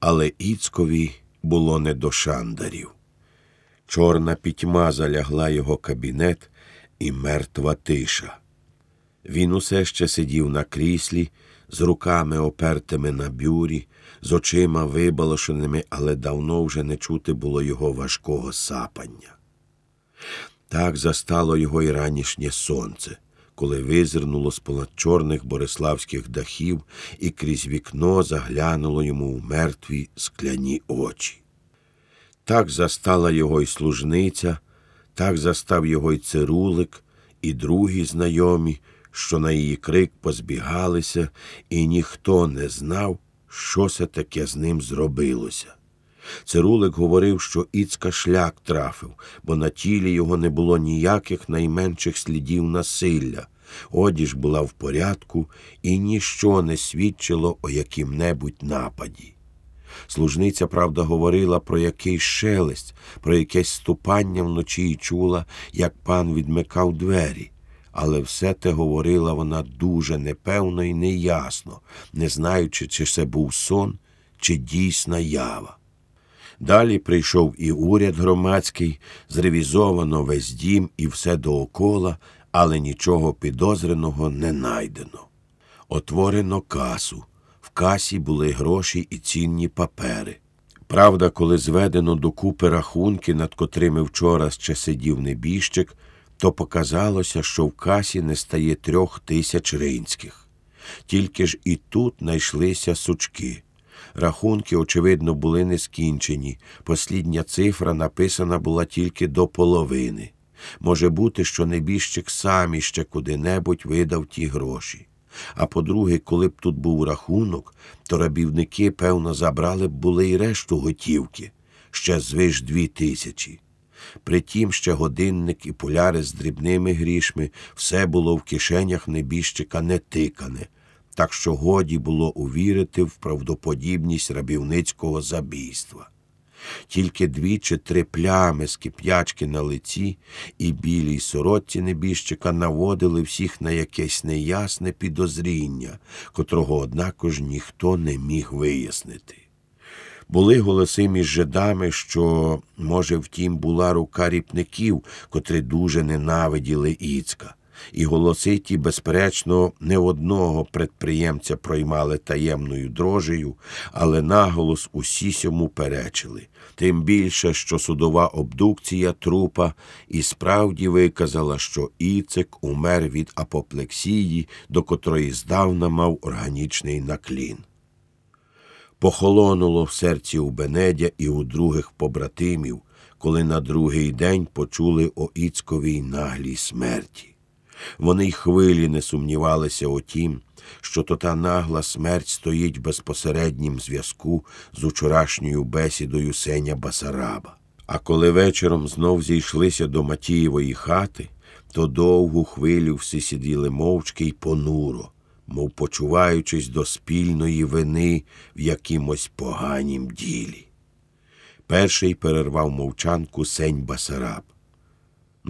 Але Іцкові було не до шандарів. Чорна пітьма залягла його кабінет і мертва тиша. Він усе ще сидів на кріслі, з руками опертими на бюрі, з очима вибалошеними, але давно вже не чути було його важкого сапання. Так застало його і ранішнє сонце, коли визирнуло з понад чорних бориславських дахів і крізь вікно заглянуло йому в мертві скляні очі. Так застала його й служниця, так застав його й цирулик, і другі знайомі, що на її крик позбігалися, і ніхто не знав, що це таке з ним зробилося. Цирулик говорив, що Іцка шлях трафив, бо на тілі його не було ніяких найменших слідів насилля. Одіж була в порядку, і ніщо не свідчило о яким-небудь нападі. Служниця, правда, говорила про якийсь шелест, про якесь ступання вночі і чула, як пан відмикав двері. Але все те говорила вона дуже непевно і неясно, не знаючи, чи це був сон, чи дійсна ява. Далі прийшов і уряд громадський, зревізовано весь дім і все доокола, але нічого підозреного не найдено. Отворено касу. В касі були гроші і цінні папери. Правда, коли зведено докупи рахунки, над котрими вчора ще сидів небіжчик, то показалося, що в касі не стає трьох тисяч ринських. Тільки ж і тут знайшлися сучки. Рахунки, очевидно, були не скінчені. Послідня цифра написана була тільки до половини. Може бути, що небіжчик сам іще куди-небудь видав ті гроші. А по-друге, коли б тут був рахунок, то рабівники, певно, забрали б були й решту готівки ще звиш дві тисячі. Притім ще годинник і поляри з дрібними грішми все було в кишенях небіжчика не тикане, так що годі було увірити в правдоподібність рабівницького забійства. Тільки дві чи три плями з кип'ячки на лиці і білій сорочці небіжчика наводили всіх на якесь неясне підозріння, котрого, однако ж, ніхто не міг вияснити. Були голоси між жидами, що, може, втім, була рука ріпників, котрі дуже ненавиділи Іцка. І голоси ті, безперечно, не одного предприємця проймали таємною дрожею, але наголос усі сьому перечили. Тим більше, що судова обдукція трупа і справді виказала, що Іцик умер від апоплексії, до котрої здавна мав органічний наклін. Похолонуло в серці у Бенедя і у других побратимів, коли на другий день почули о Іцковій наглій смерті. Вони й хвилі не сумнівалися о тім, що то та нагла смерть стоїть в безпосереднім зв'язку з учорашньою бесідою Сеня Басараба. А коли вечором знов зійшлися до Матієвої хати, то довгу хвилю всі сиділи мовчки й понуро, мов почуваючись до спільної вини в якимось поганім ділі. Перший перервав мовчанку сень Басараб.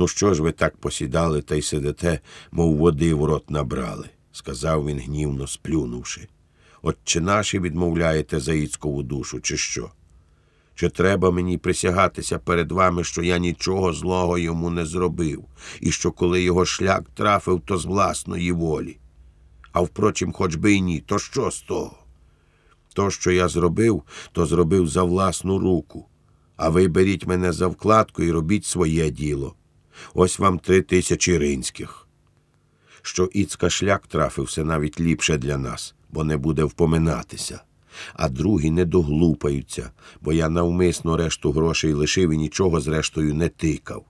Ну, що ж ви так посідали та й сидите, мов води в рот набрали, сказав він гнівно сплюнувши. От чи наші відмовляєте за Іцкову душу, чи що? Чи треба мені присягатися перед вами, що я нічого злого йому не зробив, і що коли його шлях трафив, то з власної волі? А впрочем, хоч би й ні, то що з того? То, що я зробив, то зробив за власну руку. А ви беріть мене за вкладку і робіть своє діло. Ось вам три тисячі ринських. Що Іцка шлях трафився навіть ліпше для нас, бо не буде впоминатися. А другі не доглупаються, бо я навмисно решту грошей лишив і нічого зрештою не тикав.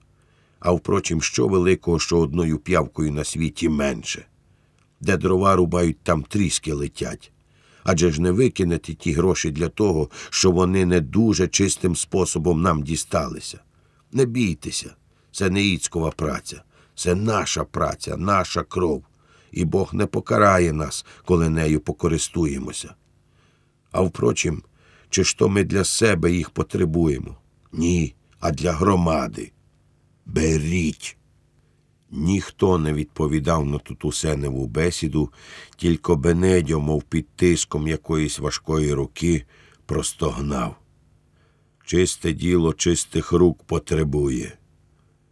А впрочем, що великого, що одною п'явкою на світі менше. Де дрова рубають, там тріски летять. Адже ж не викинете ті гроші для того, що вони не дуже чистим способом нам дісталися. Не бійтеся, це не Іцькова праця, це наша праця, наша кров, і Бог не покарає нас, коли нею покористуємося. А впрочем, чи ж то ми для себе їх потребуємо? Ні, а для громади. Беріть. Ніхто не відповідав на ту тусеневу бесіду, тільки Бенедьо, мов під тиском якоїсь важкої руки, простогнав. Чисте діло чистих рук потребує.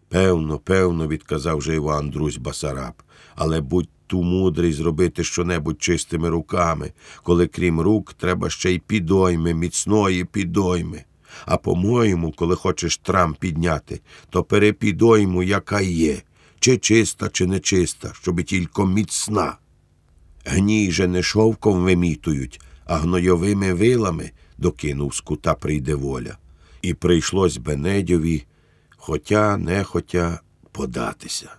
Певно, певно, відказав же Іван Друзь Басараб, але будь ту мудрий зробити щонебудь чистими руками, коли крім рук, треба ще й підойми, міцної підойми. А по-моєму, коли хочеш трам підняти, то перепідойму, яка є, чи чиста, чи нечиста, щоби тільки міцна. Гній же не шовком вимітують, а гнойовими вилами, докинув з кута прийде воля. І прийшлось Бенедьові, хотя нехотя, податися.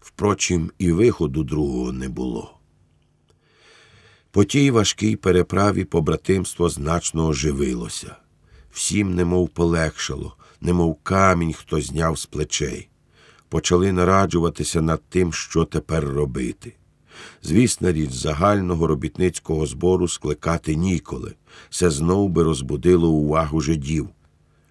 Впрочем, і виходу другого не було. По тій важкій переправі побратимство значно оживилося. Всім немов полегшало, немов камінь хто зняв з плечей. Почали нараджуватися над тим, що тепер робити. Звісна річ, загального робітницького збору скликати ніколи. Це знов би розбудило увагу жидів.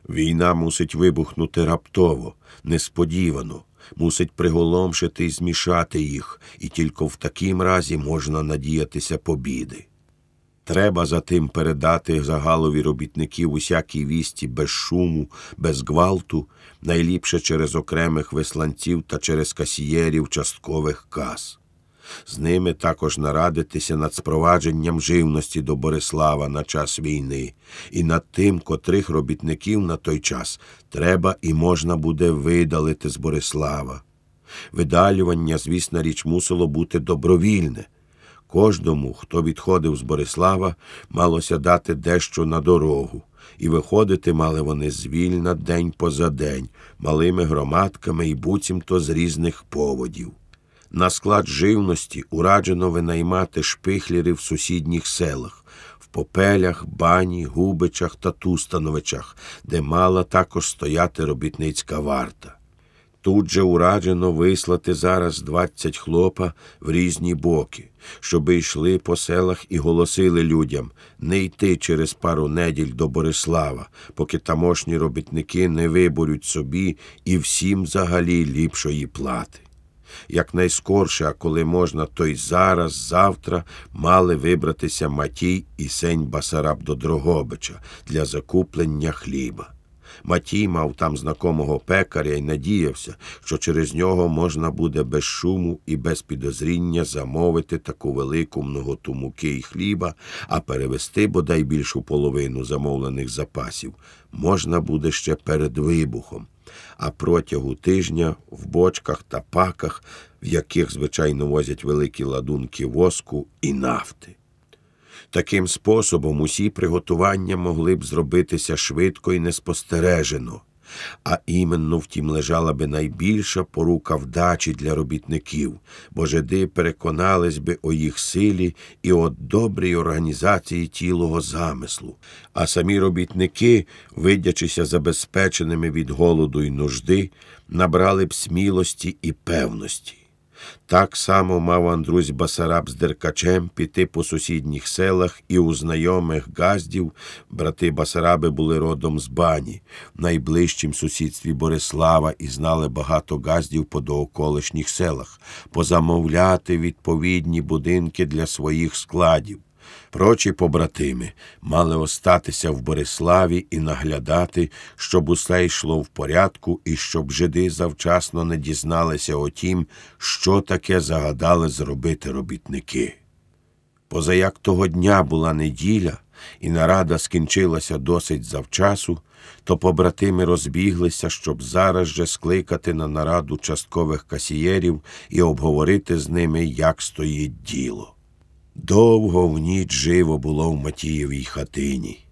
Війна мусить вибухнути раптово, несподівано, мусить приголомшити і змішати їх, і тільки в такім разі можна надіятися побіди. Треба затим передати загалові робітників усякій вісті без шуму, без гвалту, найліпше через окремих весланців та через касієрів часткових кас. З ними також нарадитися над спровадженням живності до Борислава на час війни, і над тим, котрих робітників на той час треба і можна буде видалити з Борислава. Видалювання, звісна річ, мусило бути добровільне. Кожному, хто відходив з Борислава, малося дати дещо на дорогу, і виходити мали вони звільна день поза день, малими громадками і буцімто з різних поводів. На склад живності ураджено винаймати шпихлєри в сусідніх селах, в попелях, бані, губичах та тустановичах, де мала також стояти робітницька варта. Тут же ураджено вислати зараз двадцять хлопа в різні боки, щоби йшли по селах і голосили людям не йти через пару неділь до Борислава, поки тамошні робітники не виборють собі і всім взагалі ліпшої плати. Якнайскорше, а коли можна, то й зараз, завтра мали вибратися Матій і сень Басараб до Дрогобича для закуплення хліба. Матій мав там знакомого пекаря і надіявся, що через нього можна буде без шуму і без підозріння замовити таку велику многоту муки і хліба, а перевести бодай більшу половину замовлених запасів можна буде ще перед вибухом. А протягу тижня в бочках та паках, в яких звичайно возять великі ладунки воску і нафти. Таким способом усі приготування могли б зробитися швидко і неспостережено, а іменно втім лежала би найбільша порука вдачі для робітників, бо жиди переконались би о їх силі і о добрій організації тілого замислу, а самі робітники, видячися забезпеченими від голоду й нужди, набрали б смілості і певності. Так само мав Андрусь Басараб з Деркачем піти по сусідніх селах і у знайомих газдів брати Басараби були родом з бані, в найближчім сусідстві Борислава і знали багато газдів по дооколишніх селах, позамовляти відповідні будинки для своїх складів. Прочі побратими мали остатися в Бориславі і наглядати, щоб усе йшло в порядку і щоб жиди завчасно не дізналися о тім, що таке загадали зробити робітники. Позаяк того дня була неділя, і нарада скінчилася досить завчасу, то побратими розбіглися, щоб зараз же скликати на нараду часткових касієрів і обговорити з ними, як стоїть діло. Довго в ніч живо було в Матієвій хатині.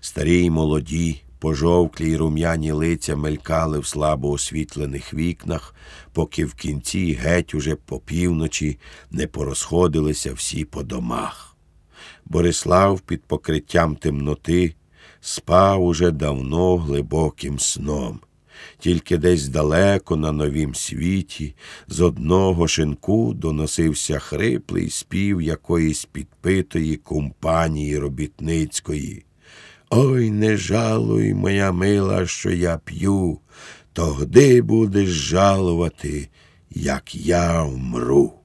Старі й молоді, пожовклі й рум'яні лиця мелькали в слабо освітлених вікнах, поки в кінці геть уже по півночі не порозходилися всі по домах. Борислав під покриттям темноти спав уже давно глибоким сном тільки десь далеко на новім світі, з одного шинку доносився хриплий спів якоїсь підпитої компанії робітницької. Ой, не жалуй, моя мила, що я п'ю, тогди будеш жалувати, як я вмру.